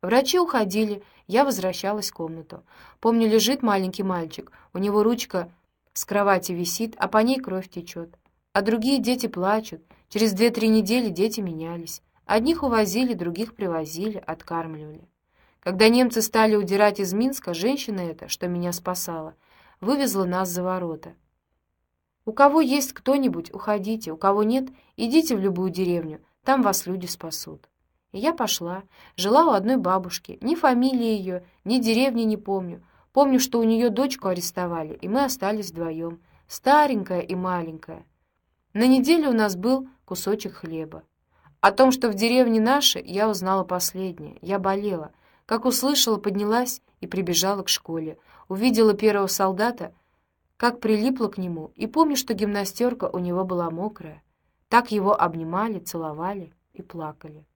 Врачи уходили, я возвращалась в комнату. Помню, лежит маленький мальчик, у него ручка с кровати висит, а по ней кровь течет. А другие дети плачут. Через две-три недели дети менялись. Одних увозили, других привозили, откармливали. Когда немцы стали удирать из Минска, женщина эта, что меня спасала, вывезла нас за ворота. У кого есть кто-нибудь, уходите, у кого нет, идите в любую деревню, там вас люди спасут. Я пошла, жила у одной бабушки, ни фамилии ее, ни деревни не помню. Помню, что у нее дочку арестовали, и мы остались вдвоем, старенькая и маленькая. На неделю у нас был кусочек хлеба. О том, что в деревне наши, я узнала последнее. Я болела. Как услышала, поднялась и прибежала к школе. Увидела первого солдата, как прилипла к нему, и помню, что гимнастерка у него была мокрая. Так его обнимали, целовали и плакали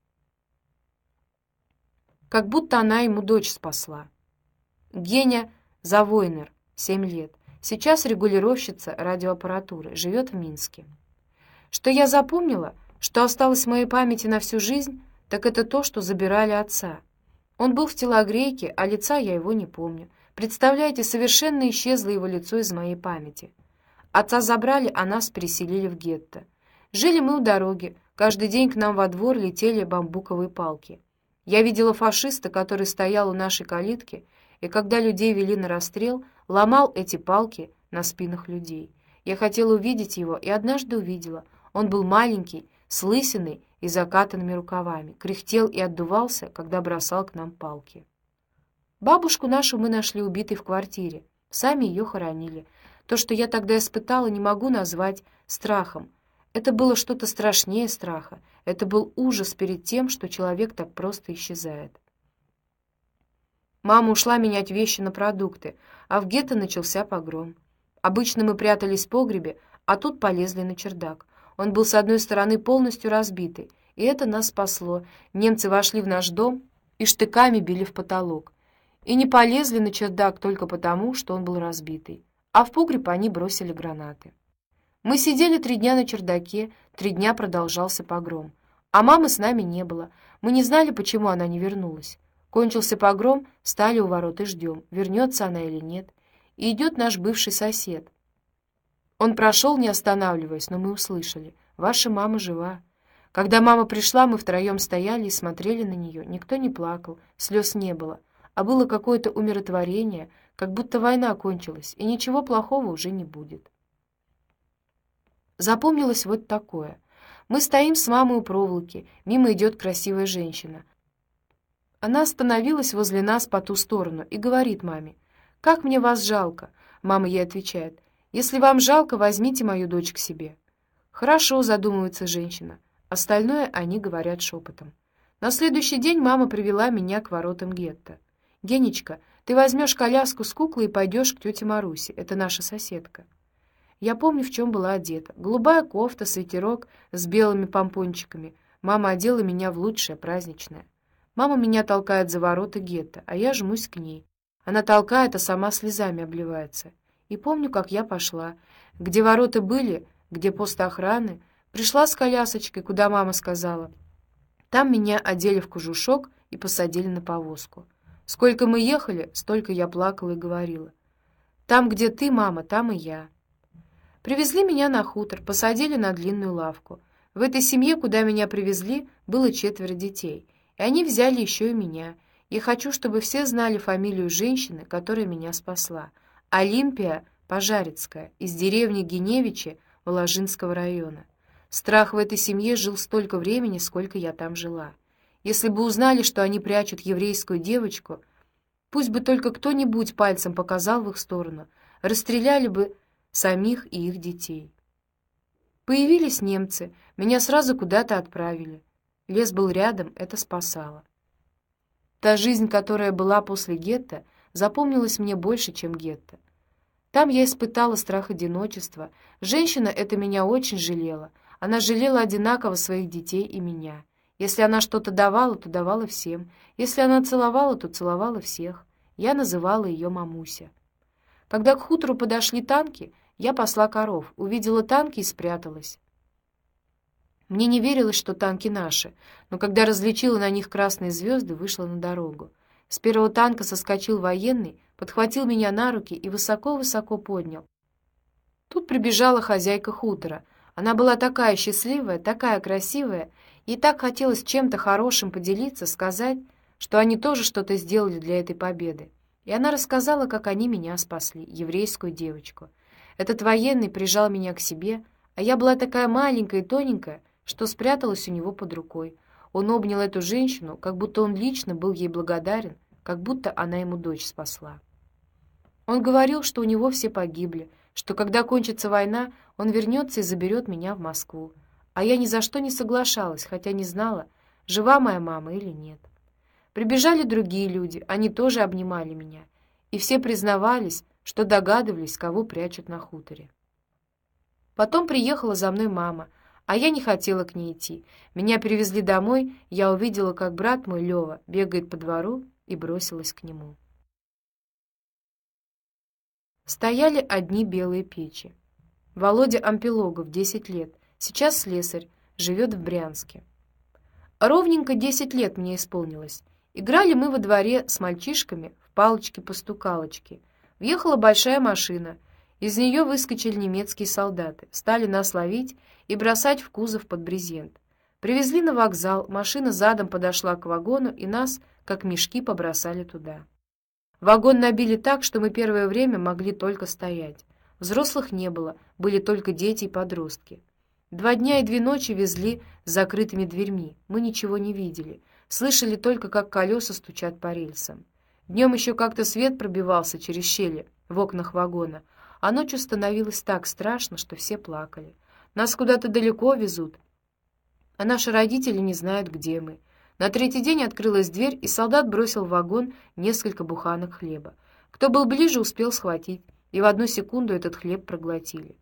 как будто она ему дочь спасла. Геня Завойнер, 7 лет, сейчас регулировщица радиоаппаратуры, живет в Минске. Что я запомнила, что осталось в моей памяти на всю жизнь, так это то, что забирали отца. Он был в телогрейке, а лица я его не помню. Представляете, совершенно исчезло его лицо из моей памяти. Отца забрали, а нас переселили в гетто. Жили мы у дороги. Каждый день к нам во двор летели бамбуковые палки. Я видела фашиста, который стоял у нашей калитки, и когда людей вели на расстрел, ломал эти палки на спинах людей. Я хотела увидеть его, и однажды увидела. Он был маленький, с лысиной и закатанными рукавами, кряхтел и отдувался, когда бросал к нам палки. Бабушку нашу мы нашли убитой в квартире, сами ее хоронили. То, что я тогда испытала, не могу назвать страхом, это было что-то страшнее страха. Это был ужас перед тем, что человек так просто исчезает. Мама ушла менять вещи на продукты, а в гетто начался погром. Обычно мы прятались в погребе, а тут полезли на чердак. Он был с одной стороны полностью разбитый, и это нас спасло. Немцы вошли в наш дом и штыками били в потолок. И не полезли на чердак только потому, что он был разбитый. А в погреб они бросили гранаты. Мы сидели три дня на чердаке, три дня продолжался погром. А мамы с нами не было. Мы не знали, почему она не вернулась. Кончился погром, стали у ворот и ждем, вернется она или нет. И идет наш бывший сосед. Он прошел, не останавливаясь, но мы услышали. «Ваша мама жива». Когда мама пришла, мы втроем стояли и смотрели на нее. Никто не плакал, слез не было, а было какое-то умиротворение, как будто война кончилась, и ничего плохого уже не будет. Запомнилось вот такое. Мы стоим с мамой у проволоки, мимо идет красивая женщина. Она остановилась возле нас по ту сторону и говорит маме, «Как мне вас жалко!» Мама ей отвечает, «Если вам жалко, возьмите мою дочь к себе». «Хорошо», — задумывается женщина. Остальное они говорят шепотом. На следующий день мама привела меня к воротам гетто. «Генечка, ты возьмешь коляску с куклой и пойдешь к тете Марусе, это наша соседка». Я помню, в чем была одета. Голубая кофта, свитерок с белыми помпончиками. Мама одела меня в лучшее праздничное. Мама меня толкает за ворота гетто, а я жмусь к ней. Она толкает, а сама слезами обливается. И помню, как я пошла. Где ворота были, где пост охраны, пришла с колясочкой, куда мама сказала. Там меня одели в кожушок и посадили на повозку. Сколько мы ехали, столько я плакала и говорила. Там, где ты, мама, там и я. Привезли меня на хутор, посадили на длинную лавку. В этой семье, куда меня привезли, было четверо детей, и они взяли еще и меня. Я хочу, чтобы все знали фамилию женщины, которая меня спасла. Олимпия Пожарецкая, из деревни Геневичи Воложинского района. Страх в этой семье жил столько времени, сколько я там жила. Если бы узнали, что они прячут еврейскую девочку, пусть бы только кто-нибудь пальцем показал в их сторону, расстреляли бы самих и их детей. Появились немцы, меня сразу куда-то отправили. Лес был рядом, это спасало. Та жизнь, которая была после гетто, запомнилась мне больше, чем гетто. Там я испытала страх одиночества. Женщина это меня очень жалела. Она жалела одинаково своих детей и меня. Если она что-то давала, то давала всем. Если она целовала, то целовала всех. Я называла ее мамуся. Когда к хутору подошли танки, я пасла коров, увидела танки и спряталась. Мне не верилось, что танки наши, но когда различила на них красные звезды, вышла на дорогу. С первого танка соскочил военный, подхватил меня на руки и высоко-высоко поднял. Тут прибежала хозяйка хутора. Она была такая счастливая, такая красивая, и так хотелось чем-то хорошим поделиться, сказать, что они тоже что-то сделали для этой победы. И она рассказала, как они меня спасли, еврейскую девочку. Этот военный прижал меня к себе, а я была такая маленькая и тоненькая, что спряталась у него под рукой. Он обнял эту женщину, как будто он лично был ей благодарен, как будто она ему дочь спасла. Он говорил, что у него все погибли, что когда кончится война, он вернется и заберет меня в Москву. А я ни за что не соглашалась, хотя не знала, жива моя мама или нет. Прибежали другие люди, они тоже обнимали меня, и все признавались, что догадывались, кого прячут на хуторе. Потом приехала за мной мама — а я не хотела к ней идти. Меня привезли домой, я увидела, как брат мой Лёва бегает по двору и бросилась к нему. Стояли одни белые печи. Володя Ампилогов, 10 лет, сейчас слесарь, живет в Брянске. Ровненько 10 лет мне исполнилось. Играли мы во дворе с мальчишками в палочки-постукалочки. Въехала большая машина — из нее выскочили немецкие солдаты, стали нас ловить и бросать в кузов под брезент. Привезли на вокзал, машина задом подошла к вагону, и нас, как мешки, побросали туда. Вагон набили так, что мы первое время могли только стоять. Взрослых не было, были только дети и подростки. Два дня и две ночи везли с закрытыми дверьми. Мы ничего не видели, слышали только, как колеса стучат по рельсам. Днем еще как-то свет пробивался через щели в окнах вагона, а ночью становилось так страшно, что все плакали. Нас куда-то далеко везут, а наши родители не знают, где мы. На третий день открылась дверь, и солдат бросил в вагон несколько буханок хлеба. Кто был ближе, успел схватить, и в одну секунду этот хлеб проглотили.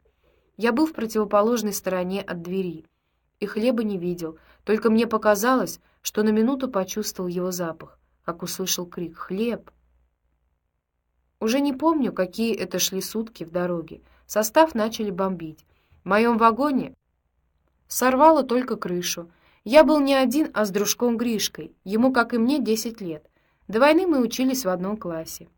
Я был в противоположной стороне от двери, и хлеба не видел, только мне показалось, что на минуту почувствовал его запах, как услышал крик «Хлеб!». Уже не помню, какие это шли сутки в дороге. Состав начали бомбить. В моем вагоне сорвало только крышу. Я был не один, а с дружком Гришкой. Ему, как и мне, 10 лет. До войны мы учились в одном классе.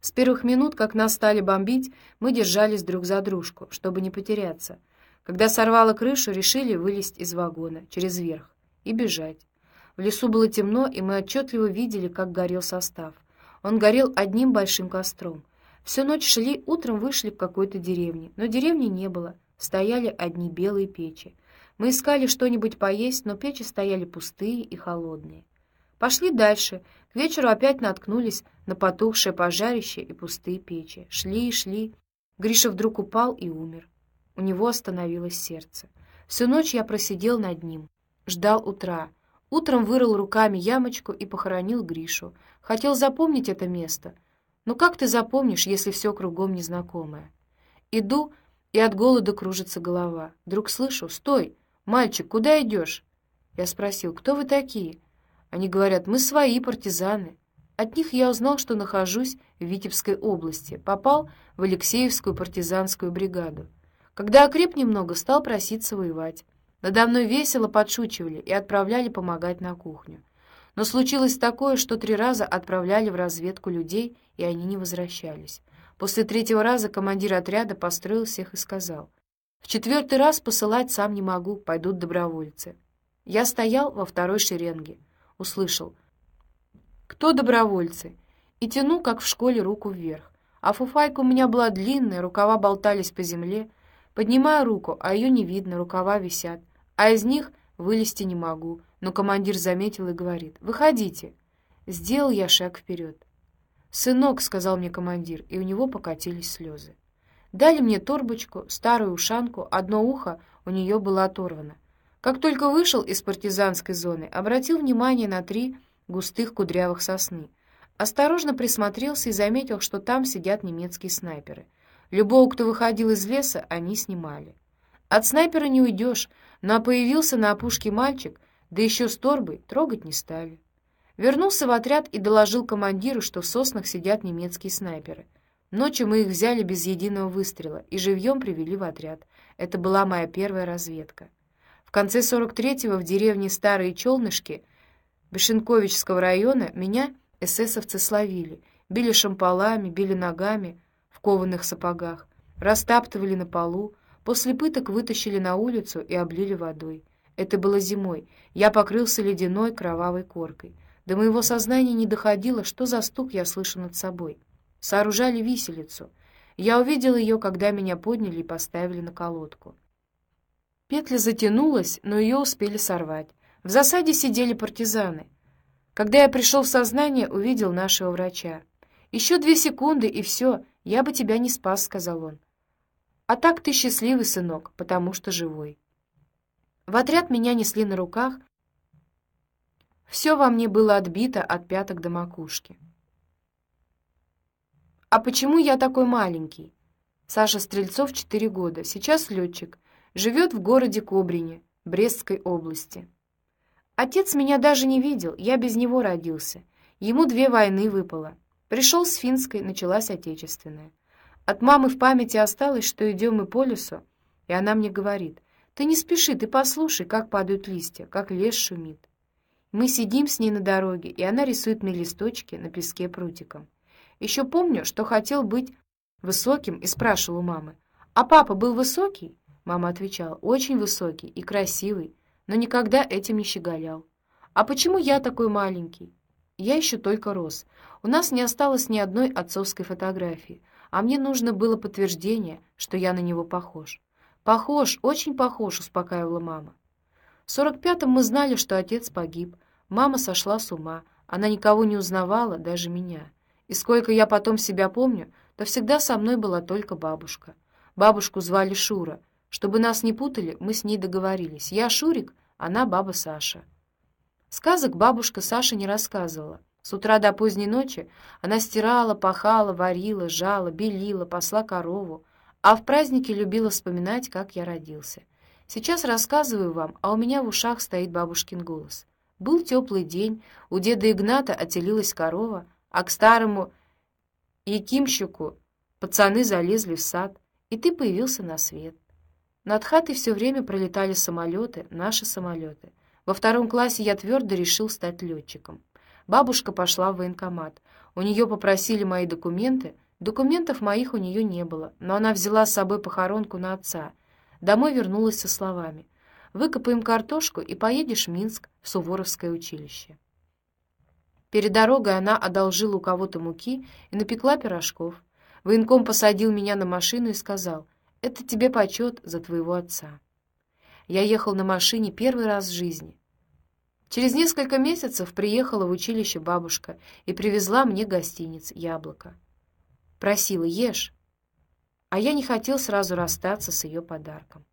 С первых минут, как нас стали бомбить, мы держались друг за дружку, чтобы не потеряться. Когда сорвало крышу, решили вылезть из вагона через верх и бежать. В лесу было темно, и мы отчетливо видели, как горел состав. Он горел одним большим костром. Всю ночь шли, утром вышли в какой-то деревне, но деревни не было, стояли одни белые печи. Мы искали что-нибудь поесть, но печи стояли пустые и холодные. Пошли дальше. К вечеру опять наткнулись на потухшее пожарище и пустые печи. Шли и шли. Гриша вдруг упал и умер. У него остановилось сердце. Всю ночь я просидел над ним, ждал утра. Утром вырыл руками ямочку и похоронил Гришу. Хотел запомнить это место. Но как ты запомнишь, если все кругом незнакомое? Иду, и от голода кружится голова. Вдруг слышу: "Стой, мальчик, куда идешь?» Я спросил: "Кто вы такие?" Они говорят: "Мы свои партизаны". От них я узнал, что нахожусь в Витебской области, попал в Алексеевскую партизанскую бригаду. Когда окреп немного, стал проситься воевать. Надо мной весело подшучивали и отправляли помогать на кухню. Но случилось такое, что три раза отправляли в разведку людей, и они не возвращались. После третьего раза командир отряда построил всех и сказал: "В четвертый раз посылать сам не могу, пойдут добровольцы". Я стоял во второй шеренге, услышал: "Кто добровольцы?" и тяну, как в школе, руку вверх. А фуфайка у меня была длинная, рукава болтались по земле. Поднимаю руку, а ее не видно, рукава висят а из них вылезти не могу. Но командир заметил и говорит: "Выходите". Сделал я шаг вперед. "Сынок", сказал мне командир, и у него покатились слезы. Дали мне торбочку, старую ушанку, одно ухо у нее было оторвано. Как только вышел из партизанской зоны, обратил внимание на три густых кудрявых сосны. Осторожно присмотрелся и заметил, что там сидят немецкие снайперы. Любого, кто выходил из леса, они снимали. От снайпера не уйдешь, но появился на опушке мальчик, да еще с торбой, трогать не стали. Вернулся в отряд и доложил командиру, что в соснах сидят немецкие снайперы. Ночью мы их взяли без единого выстрела и живьем привели в отряд. Это была моя первая разведка. В конце 43-го в деревне Старые Челнышки Бешенковичского района меня эсэсовцы словили, били шампалами, били ногами в кованых сапогах, растаптывали на полу, после пыток вытащили на улицу и облили водой. Это было зимой. Я покрылся ледяной кровавой коркой. До моего сознания не доходило, что за стук я слышу над собой. Сооружали виселицу. Я увидел ее, когда меня подняли и поставили на колодку. Петля затянулась, но ее успели сорвать. В засаде сидели партизаны. Когда я пришел в сознание, увидел нашего врача. «Еще две секунды, и все, я бы тебя не спас», — сказал он. «А так ты счастливый, сынок, потому что живой». В отряд меня несли на руках. Все во мне было отбито от пяток до макушки. «А почему я такой маленький?» Саша Стрельцов, 4 года, сейчас летчик, живет в городе Кобрине, Брестской области. Отец меня даже не видел, я без него родился. Ему две войны выпало. Пришел с финской, началась отечественная. От мамы в памяти осталось, что идем мы по лесу, и она мне говорит, «Ты не спеши, ты послушай, как падают листья, как лес шумит». Мы сидим с ней на дороге, и она рисует мне листочки на песке прутиком. Еще помню, что хотел быть высоким и спрашивал у мамы, «А папа был высокий?» Мама отвечала, «Очень высокий и красивый, но никогда этим не щеголял. А почему я такой маленький? Я еще только рос. У нас не осталось ни одной отцовской фотографии, а мне нужно было подтверждение, что я на него похож. Похож, очень похож, успокаивала мама. В сорок пятом мы знали, что отец погиб. Мама сошла с ума. Она никого не узнавала, даже меня. И сколько я потом себя помню, то всегда со мной была только бабушка. Бабушку звали Шура. Чтобы нас не путали, мы с ней договорились. Я Шурик, она баба Саша. Сказок бабушка Саша не рассказывала. С утра до поздней ночи она стирала, пахала, варила, жала, белила, пасла корову, а в праздники любила вспоминать, как я родился. Сейчас рассказываю вам, а у меня в ушах стоит бабушкин голос. Был теплый день, у деда Игната отелилась корова, а к старому Якимщику пацаны залезли в сад, и ты появился на свет. Над хатой все время пролетали самолеты, наши самолеты. Во втором классе я твердо решил стать летчиком. Бабушка пошла в военкомат. У нее попросили мои документы, Документов моих у нее не было, но она взяла с собой похоронку на отца. Домой вернулась со словами: "Выкопаем картошку и поедешь в Минск в Суворовское училище". Перед дорогой она одолжила у кого-то муки и напекла пирожков. Военком посадил меня на машину и сказал: "Это тебе почет за твоего отца". Я ехал на машине первый раз в жизни. Через несколько месяцев приехала в училище бабушка и привезла мне гостиниц «Яблоко». Просила «Ешь». А я не хотел сразу расстаться с ее подарком.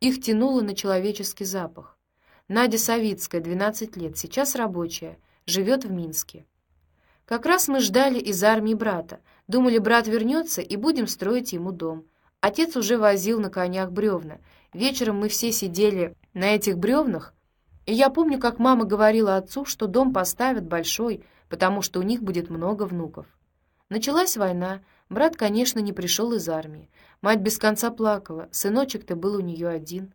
Их тянуло на человеческий запах. Надя Савицкая, 12 лет, сейчас рабочая, живет в Минске. Как раз мы ждали из армии брата. Думали, брат вернется, и будем строить ему дом. Отец уже возил на конях бревна. Вечером мы все сидели на этих бревнах, и я помню, как мама говорила отцу, что дом поставят большой, потому что у них будет много внуков. Началась война. Брат, конечно, не пришел из армии. Мать без конца плакала. Сыночек-то был у нее один.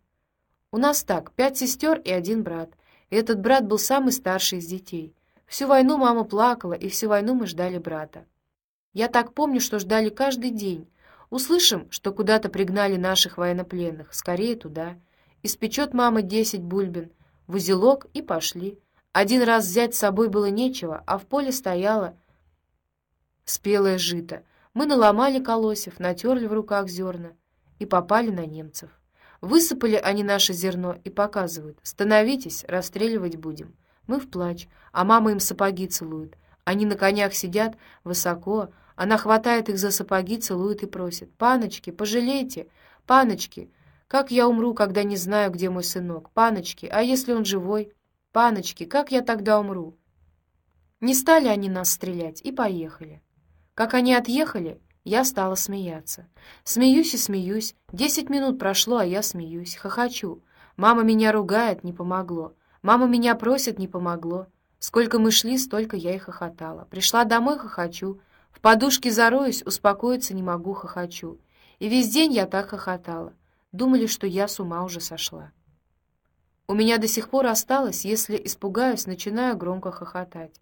У нас так, пять сестер и один брат. И этот брат был самый старший из детей. Всю войну мама плакала, и всю войну мы ждали брата. Я так помню, что ждали каждый день. Услышим, что куда-то пригнали наших военнопленных, скорее туда. Испечет мама десять бульбин, в узелок и пошли. Один раз взять с собой было нечего, а в поле стояло спелое жито. Мы наломали колосьев, натерли в руках зерна и попали на немцев. Высыпали они наше зерно и показывают: "Становитесь, расстреливать будем". Мы в плач, а мама им сапоги целует. Они на конях сидят высоко, она хватает их за сапоги, целует и просит: "Паночки, пожалейте, паночки, как я умру, когда не знаю, где мой сынок? Паночки, а если он живой?" Паночки, как я тогда умру? Не стали они нас стрелять и поехали. Как они отъехали, я стала смеяться. Смеюсь и смеюсь. Десять минут прошло, а я смеюсь, хохочу. Мама меня ругает, не помогло. Мама меня просит, не помогло. Сколько мы шли, столько я и хохотала. Пришла домой, хохочу. В подушке зароюсь, успокоиться не могу, хохочу. И весь день я так хохотала. Думали, что я с ума уже сошла. У меня до сих пор осталось, если испугаюсь, начинаю громко хохотать.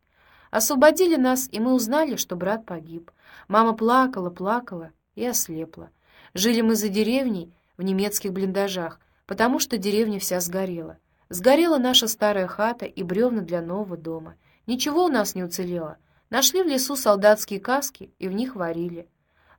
Освободили нас, и мы узнали, что брат погиб. Мама плакала, плакала и ослепла. Жили мы за деревней в немецких блиндажах, потому что деревня вся сгорела. Сгорела наша старая хата и бревна для нового дома. Ничего у нас не уцелело. Нашли в лесу солдатские каски и в них варили.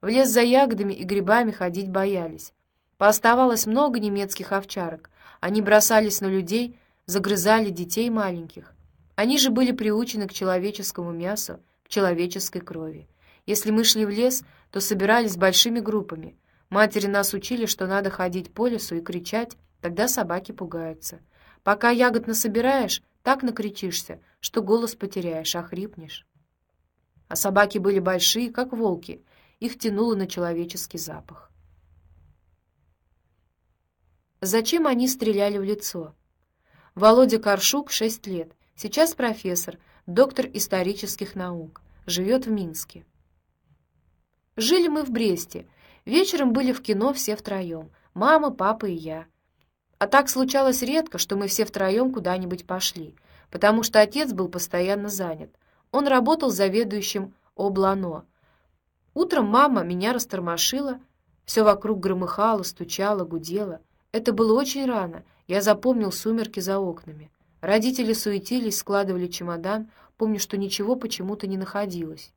В лес за ягодами и грибами ходить боялись. Пооставалось много немецких овчарок. Они бросались на людей, загрызали детей маленьких. Они же были приучены к человеческому мясу, к человеческой крови. Если мы шли в лес, то собирались большими группами. Матери нас учили, что надо ходить по лесу и кричать, тогда собаки пугаются. Пока ягод насобираешь, так накричишься, что голос потеряешь, охрипнешь. А собаки были большие, как волки, их тянуло на человеческий запах. Зачем они стреляли в лицо? Володя Каршук, 6 лет, сейчас профессор, доктор исторических наук, живет в Минске. Жили мы в Бресте. Вечером были в кино все втроем. Мама, папа и я. А так случалось редко, что мы все втроем куда-нибудь пошли, потому что отец был постоянно занят. Он работал заведующим облано. Утром мама меня растормошила, все вокруг громыхало, стучало, гудело. Это было очень рано. Я запомнил сумерки за окнами. Родители суетились, складывали чемодан. Помню, что ничего почему-то не находилось.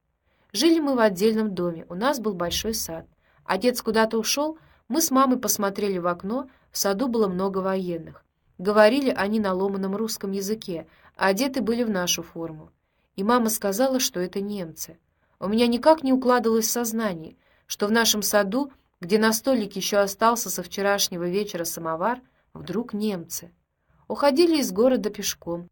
Жили мы в отдельном доме. У нас был большой сад. Отец куда-то ушел. Мы с мамой посмотрели в окно. В саду было много военных. Говорили они на ломаном русском языке, а одеты были в нашу форму. И мама сказала, что это немцы. У меня никак не укладывалось в сознании, что в нашем саду, где на столике еще остался со вчерашнего вечера самовар, вдруг немцы. Уходили из города пешком.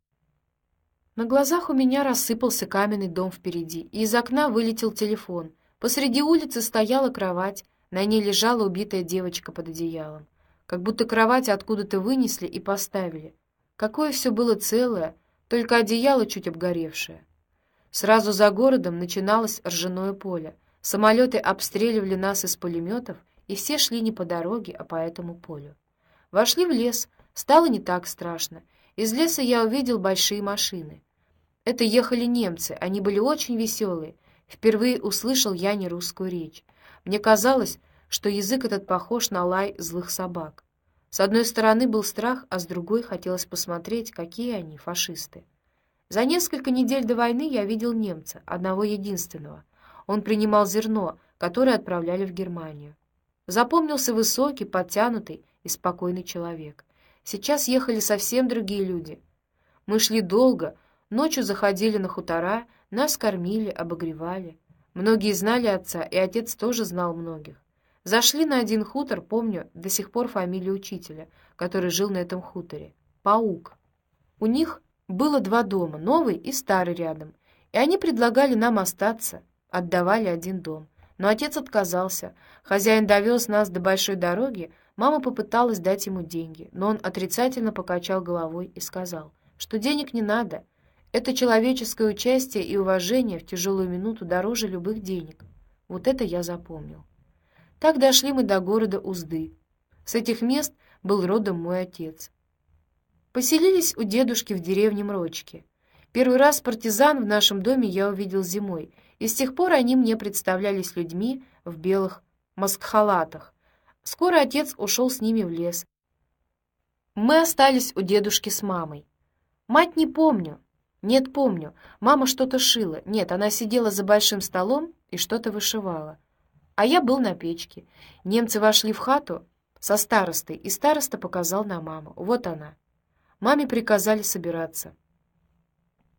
На глазах у меня рассыпался каменный дом впереди, и из окна вылетел телефон. Посреди улицы стояла кровать, на ней лежала убитая девочка под одеялом. Как будто кровать откуда-то вынесли и поставили. Какое все было целое, только одеяло чуть обгоревшее. Сразу за городом начиналось ржаное поле. Самолеты обстреливали нас из пулеметов, и все шли не по дороге, а по этому полю. Вошли в лес, стало не так страшно. Из леса я увидел большие машины. Это ехали немцы, они были очень веселые. Впервые услышал я не русскую речь. Мне казалось, что язык этот похож на лай злых собак. С одной стороны был страх, а с другой хотелось посмотреть, какие они фашисты. За несколько недель до войны я видел немца, одного единственного. Он принимал зерно, которое отправляли в Германию. Запомнился высокий, подтянутый и спокойный человек. Сейчас ехали совсем другие люди. Мы шли долго, ночью заходили на хутора, нас кормили, обогревали. Многие знали отца, и отец тоже знал многих. Зашли на один хутор, помню до сих пор фамилию учителя, который жил на этом хуторе. Паук. У них было два дома, новый и старый рядом, и они предлагали нам остаться, отдавали один дом. Но отец отказался. Хозяин довез нас до большой дороги, мама попыталась дать ему деньги, но он отрицательно покачал головой и сказал, что денег не надо. Это человеческое участие и уважение в тяжелую минуту дороже любых денег. Вот это я запомнил. Так дошли мы до города Узды. С этих мест был родом мой отец. Поселились у дедушки в деревне Мрочки. Первый раз партизан в нашем доме я увидел зимой, и с тех пор они мне представлялись людьми в белых маскхалатах. Скоро отец ушел с ними в лес. Мы остались у дедушки с мамой. Мать не помню. Нет, помню. Мама что-то шила. Нет, она сидела за большим столом и что-то вышивала. А я был на печке. Немцы вошли в хату со старостой, и староста показал на маму. Вот она. Маме приказали собираться.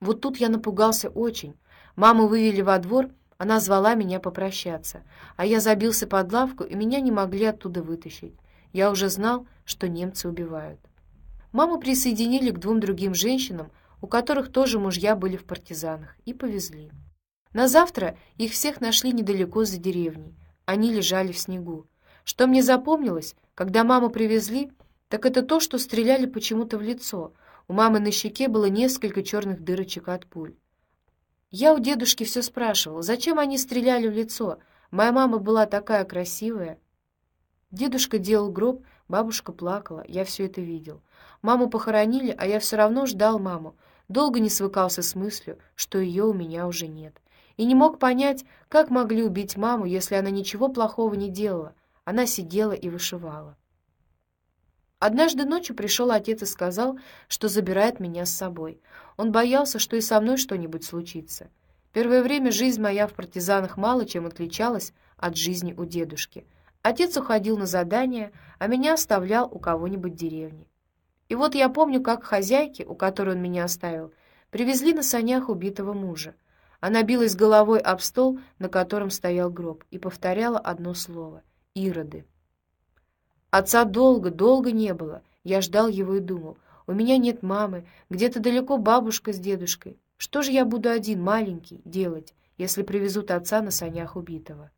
Вот тут я напугался очень. Маму вывели во двор, она звала меня попрощаться, а я забился под лавку, и меня не могли оттуда вытащить. Я уже знал, что немцы убивают. Маму присоединили к двум другим женщинам, у которых тоже мужья были в партизанах, и повезли. На завтра их всех нашли недалеко за деревней. Они лежали в снегу. Что мне запомнилось, когда маму привезли, так это то, что стреляли почему-то в лицо. У мамы на щеке было несколько черных дырочек от пуль. Я у дедушки все спрашивал, зачем они стреляли в лицо. Моя мама была такая красивая. Дедушка делал гроб, Бабушка плакала, я все это видел. Маму похоронили, а я все равно ждал маму. Долго не свыкался с мыслью, что ее у меня уже нет. И не мог понять, как могли убить маму, если она ничего плохого не делала. Она сидела и вышивала. Однажды ночью пришел отец и сказал, что забирает меня с собой. Он боялся, что и со мной что-нибудь случится. Первое время жизнь моя в партизанах мало чем отличалась от жизни у дедушки — Отец уходил на задание, а меня оставлял у кого-нибудь в деревне. И вот я помню, как хозяйки, у которой он меня оставил, привезли на санях убитого мужа. Она билась головой об стол, на котором стоял гроб, и повторяла одно слово — «Ироды». Отца долго, долго не было. Я ждал его и думал, у меня нет мамы, где-то далеко бабушка с дедушкой. Что же я буду один, маленький, делать, если привезут отца на санях убитого?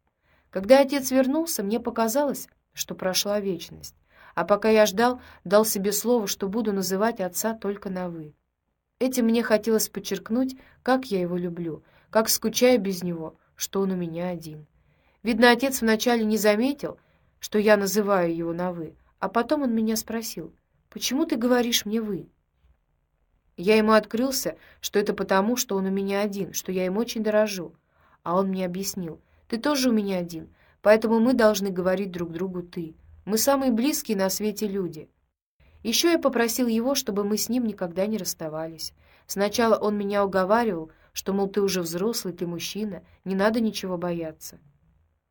Когда отец вернулся, мне показалось, что прошла вечность. А пока я ждал, дал себе слово, что буду называть отца только на «вы». Этим мне хотелось подчеркнуть, как я его люблю, как скучаю без него, что он у меня один. Видно, отец вначале не заметил, что я называю его на «вы», а потом он меня спросил, «Почему ты говоришь мне «вы»?» Я ему открылся, что это потому, что он у меня один, что я им очень дорожу. А он мне объяснил — ты тоже у меня один, поэтому мы должны говорить друг другу «ты». Мы самые близкие на свете люди. Еще я попросил его, чтобы мы с ним никогда не расставались. Сначала он меня уговаривал, что, мол, ты уже взрослый, ты мужчина, не надо ничего бояться.